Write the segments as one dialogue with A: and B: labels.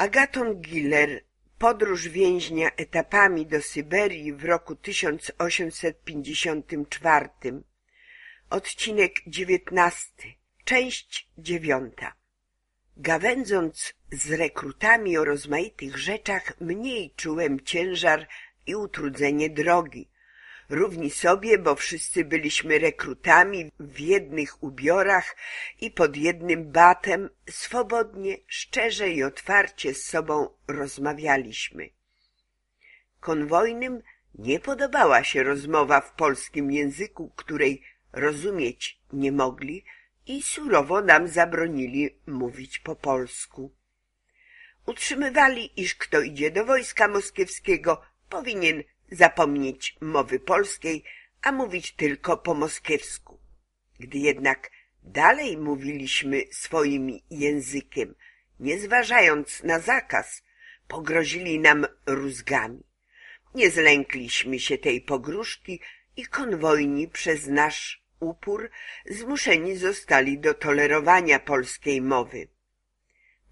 A: Agaton Giller Podróż więźnia etapami do Syberii w roku 1854 Odcinek dziewiętnasty. Część dziewiąta. Gawędząc z rekrutami o rozmaitych rzeczach mniej czułem ciężar i utrudzenie drogi. Równi sobie, bo wszyscy byliśmy rekrutami w jednych ubiorach i pod jednym batem, swobodnie, szczerze i otwarcie z sobą rozmawialiśmy. Konwojnym nie podobała się rozmowa w polskim języku, której rozumieć nie mogli i surowo nam zabronili mówić po polsku. Utrzymywali, iż kto idzie do wojska moskiewskiego, powinien zapomnieć mowy polskiej, a mówić tylko po moskiewsku. Gdy jednak dalej mówiliśmy swoim językiem, nie zważając na zakaz, pogrozili nam rózgami. Nie zlękliśmy się tej pogróżki i konwojni przez nasz upór zmuszeni zostali do tolerowania polskiej mowy.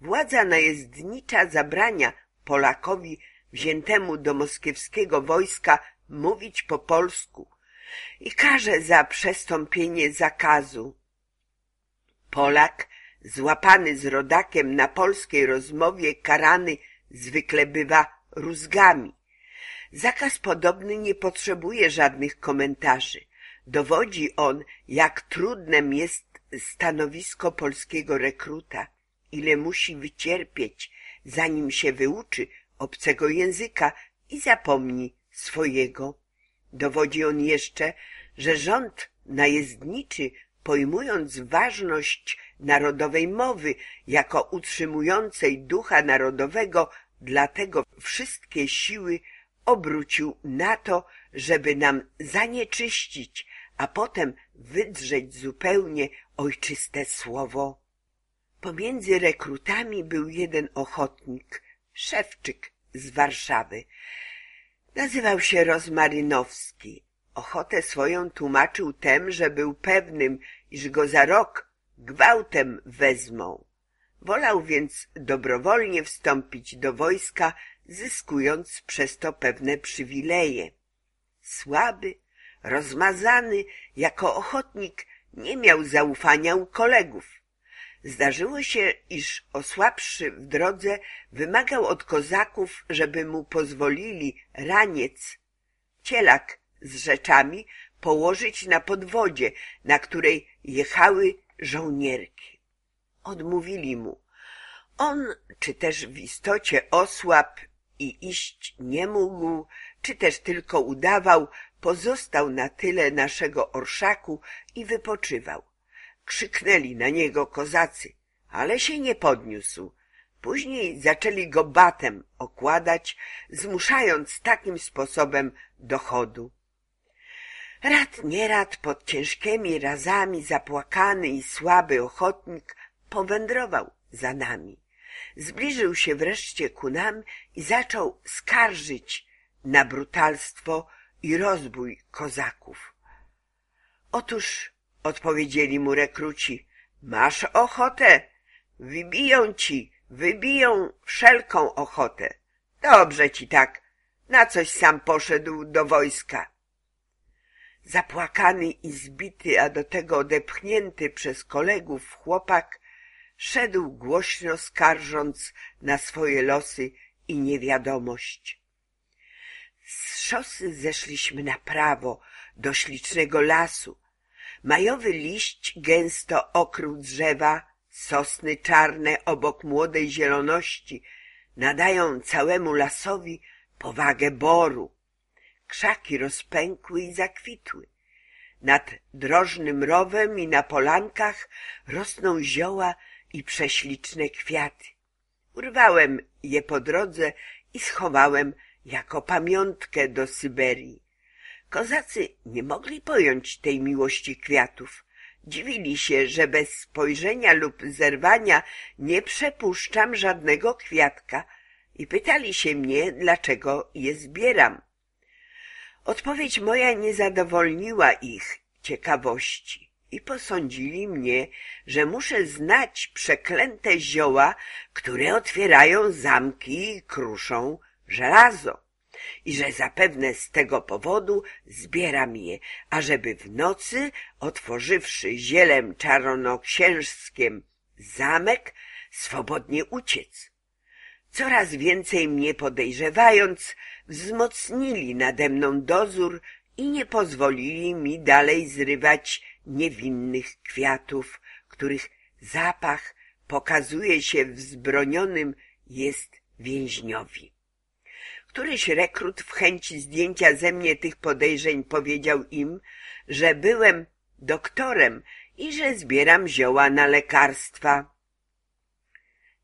A: Władza najezdnicza zabrania Polakowi wziętemu do moskiewskiego wojska mówić po polsku i każe za przestąpienie zakazu. Polak, złapany z rodakiem na polskiej rozmowie, karany zwykle bywa rózgami. Zakaz podobny nie potrzebuje żadnych komentarzy. Dowodzi on, jak trudnem jest stanowisko polskiego rekruta, ile musi wycierpieć, zanim się wyuczy obcego języka i zapomni swojego. Dowodzi on jeszcze, że rząd najezdniczy, pojmując ważność narodowej mowy jako utrzymującej ducha narodowego, dlatego wszystkie siły obrócił na to, żeby nam zanieczyścić, a potem wydrzeć zupełnie ojczyste słowo. Pomiędzy rekrutami był jeden ochotnik, Szewczyk z Warszawy. Nazywał się Rozmarynowski. Ochotę swoją tłumaczył tem, że był pewnym, iż go za rok gwałtem wezmą. Wolał więc dobrowolnie wstąpić do wojska, zyskując przez to pewne przywileje. Słaby, rozmazany, jako ochotnik nie miał zaufania u kolegów. Zdarzyło się, iż osłabszy w drodze wymagał od kozaków, żeby mu pozwolili raniec, cielak z rzeczami położyć na podwodzie, na której jechały żołnierki. Odmówili mu. On, czy też w istocie osłab i iść nie mógł, czy też tylko udawał, pozostał na tyle naszego orszaku i wypoczywał. Krzyknęli na niego kozacy, ale się nie podniósł. Później zaczęli go batem okładać, zmuszając takim sposobem do chodu. Rad nierad pod ciężkimi razami zapłakany i słaby ochotnik powędrował za nami. Zbliżył się wreszcie ku nam i zaczął skarżyć na brutalstwo i rozbój kozaków. Otóż Odpowiedzieli mu rekruci. Masz ochotę? Wybiją ci, wybiją wszelką ochotę. Dobrze ci tak. Na coś sam poszedł do wojska. Zapłakany i zbity, a do tego odepchnięty przez kolegów chłopak, szedł głośno skarżąc na swoje losy i niewiadomość. Z szosy zeszliśmy na prawo do ślicznego lasu, Majowy liść gęsto okrył drzewa, sosny czarne obok młodej zieloności nadają całemu lasowi powagę boru. Krzaki rozpękły i zakwitły. Nad drożnym rowem i na polankach rosną zioła i prześliczne kwiaty. Urwałem je po drodze i schowałem jako pamiątkę do Syberii. Kozacy nie mogli pojąć tej miłości kwiatów. Dziwili się, że bez spojrzenia lub zerwania nie przepuszczam żadnego kwiatka i pytali się mnie, dlaczego je zbieram. Odpowiedź moja nie zadowolniła ich ciekawości. i posądzili mnie, że muszę znać przeklęte zioła, które otwierają zamki i kruszą żelazo i że zapewne z tego powodu zbieram je, ażeby w nocy, otworzywszy zielem czaronoksiężskiem zamek, swobodnie uciec. Coraz więcej mnie podejrzewając, wzmocnili nade mną dozór i nie pozwolili mi dalej zrywać niewinnych kwiatów, których zapach pokazuje się wzbronionym jest więźniowi. Któryś rekrut w chęci zdjęcia ze mnie tych podejrzeń powiedział im, że byłem doktorem i że zbieram zioła na lekarstwa.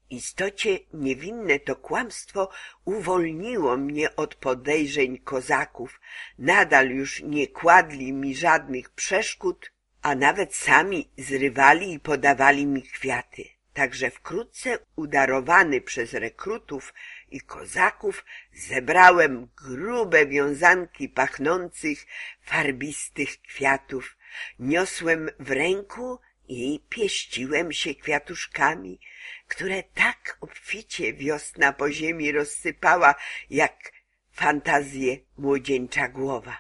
A: Istocie niewinne to kłamstwo uwolniło mnie od podejrzeń kozaków. Nadal już nie kładli mi żadnych przeszkód, a nawet sami zrywali i podawali mi kwiaty. Także wkrótce udarowany przez rekrutów i kozaków zebrałem grube wiązanki pachnących, farbistych kwiatów. Niosłem w ręku i pieściłem się kwiatuszkami, które tak obficie wiosna po ziemi rozsypała, jak fantazję młodzieńcza głowa.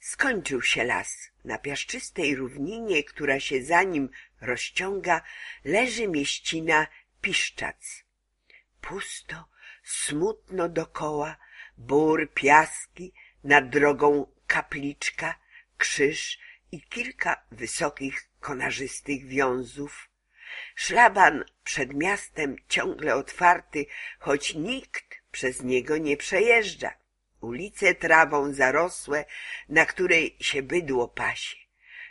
A: Skończył się las. Na piaszczystej równinie, która się za nim rozciąga, leży mieścina Piszczac. Pusto, smutno dokoła, bór, piaski, nad drogą kapliczka, krzyż i kilka wysokich, konarzystych wiązów. Szlaban przed miastem ciągle otwarty, choć nikt przez niego nie przejeżdża. Ulice trawą zarosłe, na której się bydło pasie.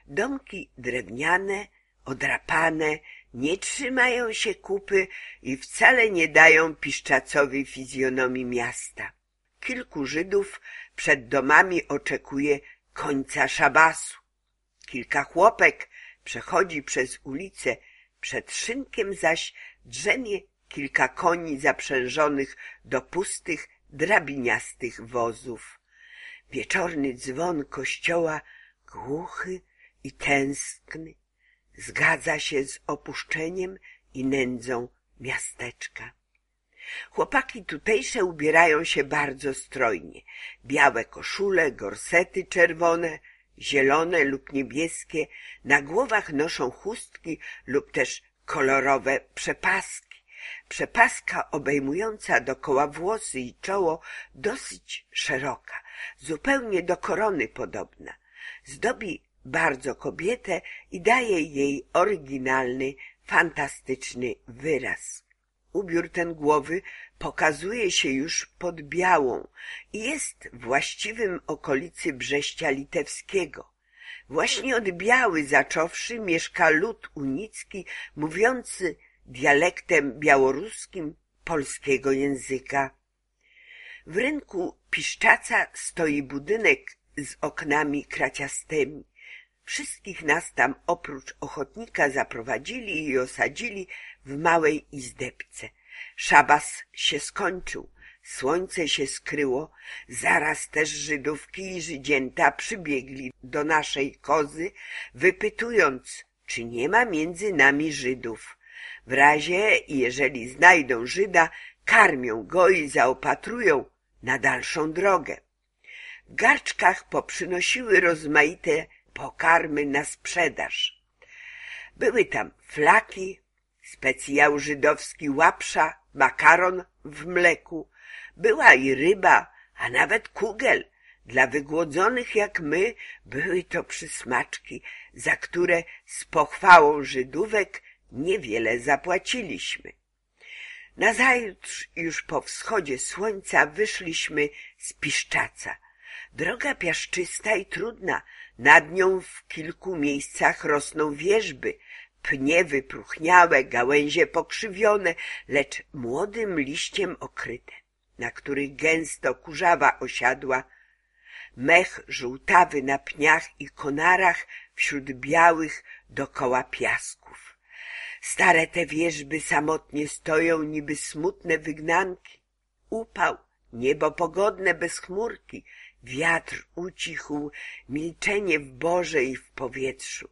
A: Domki drewniane, odrapane, nie trzymają się kupy i wcale nie dają piszczacowi fizjonomii miasta. Kilku Żydów przed domami oczekuje końca szabasu. Kilka chłopek przechodzi przez ulicę, przed szynkiem zaś drzemie kilka koni zaprzężonych do pustych, drabiniastych wozów. Wieczorny dzwon kościoła, głuchy i tęskny, zgadza się z opuszczeniem i nędzą miasteczka. Chłopaki tutejsze ubierają się bardzo strojnie. Białe koszule, gorsety czerwone, zielone lub niebieskie, na głowach noszą chustki lub też kolorowe przepaski. Przepaska obejmująca dokoła włosy i czoło dosyć szeroka, zupełnie do korony podobna. Zdobi bardzo kobietę i daje jej oryginalny, fantastyczny wyraz. Ubiór ten głowy pokazuje się już pod białą i jest właściwym okolicy Brześcia Litewskiego. Właśnie od Biały zacząwszy mieszka lud unicki mówiący dialektem białoruskim polskiego języka. W rynku Piszczaca stoi budynek z oknami kraciastymi. Wszystkich nas tam oprócz ochotnika zaprowadzili i osadzili w małej izdebce. Szabas się skończył, słońce się skryło, zaraz też Żydówki i Żydzięta przybiegli do naszej kozy, wypytując, czy nie ma między nami Żydów. W razie, jeżeli znajdą Żyda, karmią go i zaopatrują na dalszą drogę. W garczkach poprzynosiły rozmaite pokarmy na sprzedaż. Były tam flaki, specjał żydowski łapsza, makaron w mleku, była i ryba, a nawet kugel. Dla wygłodzonych jak my były to przysmaczki, za które z pochwałą Żydówek niewiele zapłaciliśmy. Nazajutrz już po wschodzie słońca wyszliśmy z Piszczaca. Droga piaszczysta i trudna, nad nią w kilku miejscach rosną wierzby, pnie wypruchniałe, gałęzie pokrzywione, lecz młodym liściem okryte, na których gęsto kurzawa osiadła, mech żółtawy na pniach i konarach wśród białych dokoła piasków. Stare te wierzby samotnie stoją niby smutne wygnanki. Upał, niebo pogodne bez chmurki, Wiatr ucichł, milczenie w Boże i w powietrzu.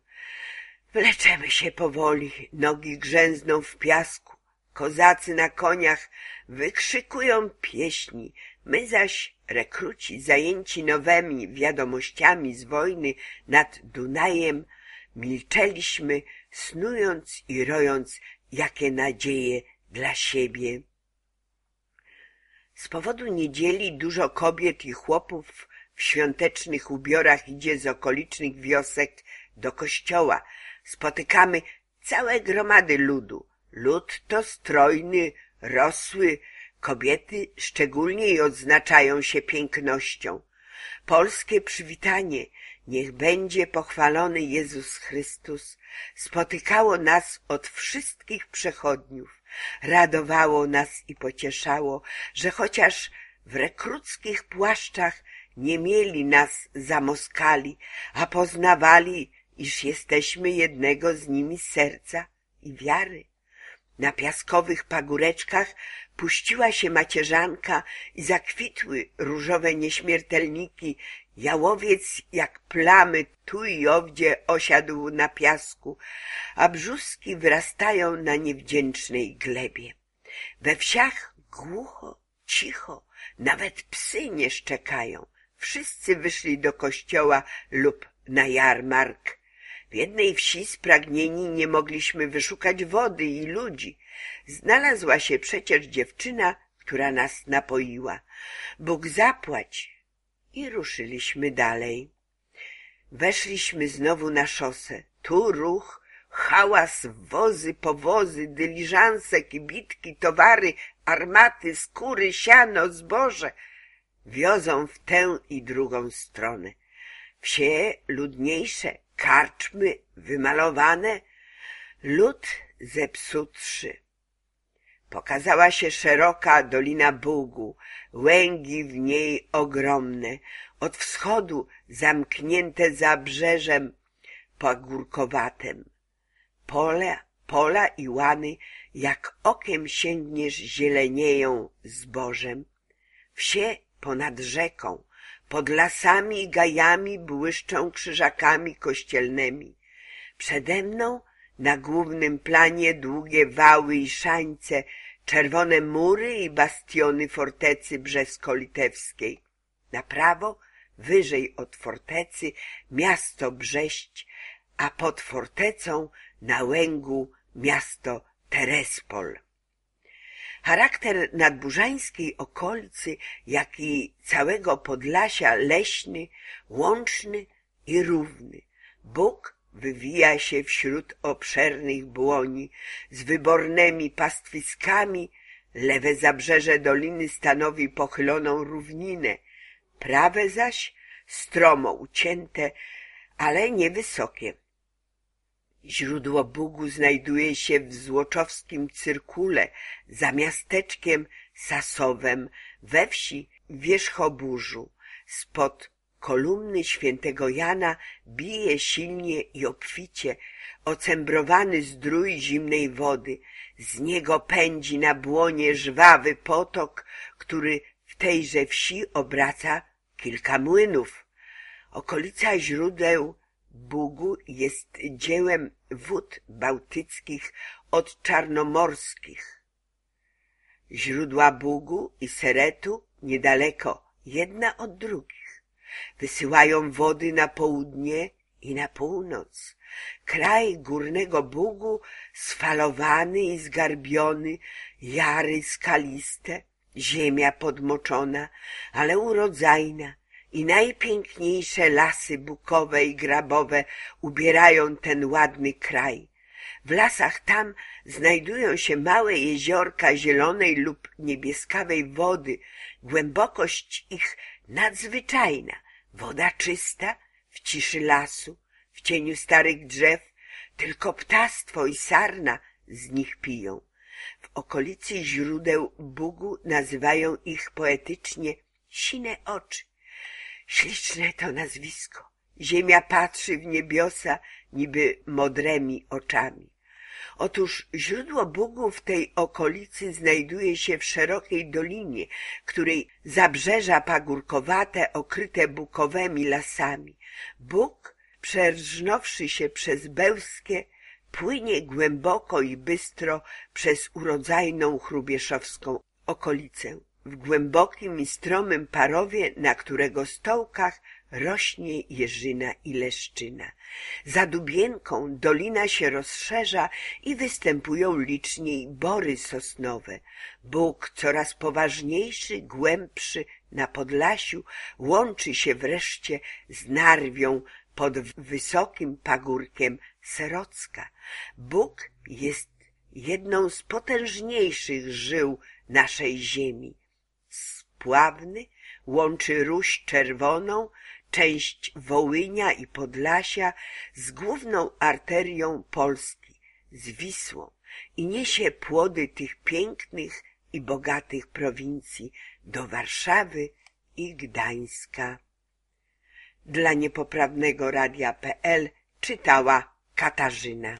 A: Wleczemy się powoli, nogi grzęzną w piasku, kozacy na koniach wykrzykują pieśni, my zaś, rekruci zajęci nowymi wiadomościami z wojny nad Dunajem, milczeliśmy, snując i rojąc jakie nadzieje dla siebie. Z powodu niedzieli dużo kobiet i chłopów w świątecznych ubiorach idzie z okolicznych wiosek do kościoła. Spotykamy całe gromady ludu. Lud to strojny, rosły, kobiety szczególnie odznaczają się pięknością. Polskie przywitanie, niech będzie pochwalony Jezus Chrystus, spotykało nas od wszystkich przechodniów. Radowało nas i pocieszało, że chociaż w rekruckich płaszczach nie mieli nas za Moskali, a poznawali, iż jesteśmy jednego z nimi serca i wiary. Na piaskowych pagóreczkach puściła się macierzanka i zakwitły różowe nieśmiertelniki. Jałowiec jak plamy tu i owdzie osiadł na piasku, a brzuski wyrastają na niewdzięcznej glebie. We wsiach głucho, cicho, nawet psy nie szczekają. Wszyscy wyszli do kościoła lub na jarmark. W jednej wsi spragnieni nie mogliśmy wyszukać wody i ludzi. Znalazła się przecież dziewczyna, która nas napoiła. Bóg zapłać! I ruszyliśmy dalej. Weszliśmy znowu na szosę. Tu ruch, hałas, wozy, powozy, dyliżanse, kibitki, towary, armaty, skóry, siano, zboże. Wiozą w tę i drugą stronę. Wsie ludniejsze, karczmy wymalowane, lud zepsutszy. Pokazała się szeroka dolina Bugu, łęgi w niej ogromne, od wschodu zamknięte zabrzeżem pagórkowatem. Pole, pola i łany, jak okiem sięgniesz, zielenieją zbożem. Wsie ponad rzeką, pod lasami i gajami błyszczą krzyżakami kościelnymi. Przede mną na głównym planie długie wały i szańce, czerwone mury i bastiony fortecy brzesko-litewskiej. Na prawo, wyżej od fortecy, miasto Brześć, a pod fortecą na łęgu miasto Terespol. Charakter nadburzańskiej okolicy, jak i całego Podlasia leśny, łączny i równy. Bóg wywija się wśród obszernych błoni z wybornymi pastwiskami, lewe zabrzeże doliny stanowi pochyloną równinę, prawe zaś stromo ucięte, ale niewysokie. Źródło Bugu znajduje się w Złoczowskim Cyrkule za miasteczkiem Sasowem we wsi Wierzchoburzu. Spod kolumny świętego Jana bije silnie i obficie ocembrowany zdrój zimnej wody. Z niego pędzi na błonie żwawy potok, który w tejże wsi obraca kilka młynów. Okolica źródeł Bugu jest dziełem wód bałtyckich od czarnomorskich. Źródła Bugu i Seretu niedaleko, jedna od drugich. Wysyłają wody na południe i na północ. Kraj górnego Bugu sfalowany i zgarbiony, jary skaliste, ziemia podmoczona, ale urodzajna, i najpiękniejsze lasy bukowe i grabowe ubierają ten ładny kraj. W lasach tam znajdują się małe jeziorka zielonej lub niebieskawej wody, głębokość ich nadzwyczajna, woda czysta, w ciszy lasu, w cieniu starych drzew, tylko ptactwo i sarna z nich piją. W okolicy źródeł Bugu nazywają ich poetycznie sine oczy. Śliczne to nazwisko. Ziemia patrzy w niebiosa niby modremi oczami. Otóż źródło Bugu w tej okolicy znajduje się w szerokiej dolinie, której zabrzeża pagórkowate okryte bukowymi lasami. Bóg przerżnąwszy się przez Bełskie, płynie głęboko i bystro przez urodzajną chrubieszowską okolicę. W głębokim i stromym parowie, na którego stołkach rośnie jeżyna i leszczyna. Za Dubienką dolina się rozszerza i występują liczniej bory sosnowe. Bóg coraz poważniejszy, głębszy na Podlasiu łączy się wreszcie z Narwią pod wysokim pagórkiem Serocka. Bóg jest jedną z potężniejszych żył naszej ziemi. Spławny łączy Ruś Czerwoną część Wołynia i Podlasia z główną arterią Polski, z Wisłą i niesie płody tych pięknych i bogatych prowincji do Warszawy i Gdańska. Dla niepoprawnego radia.pl czytała Katarzyna.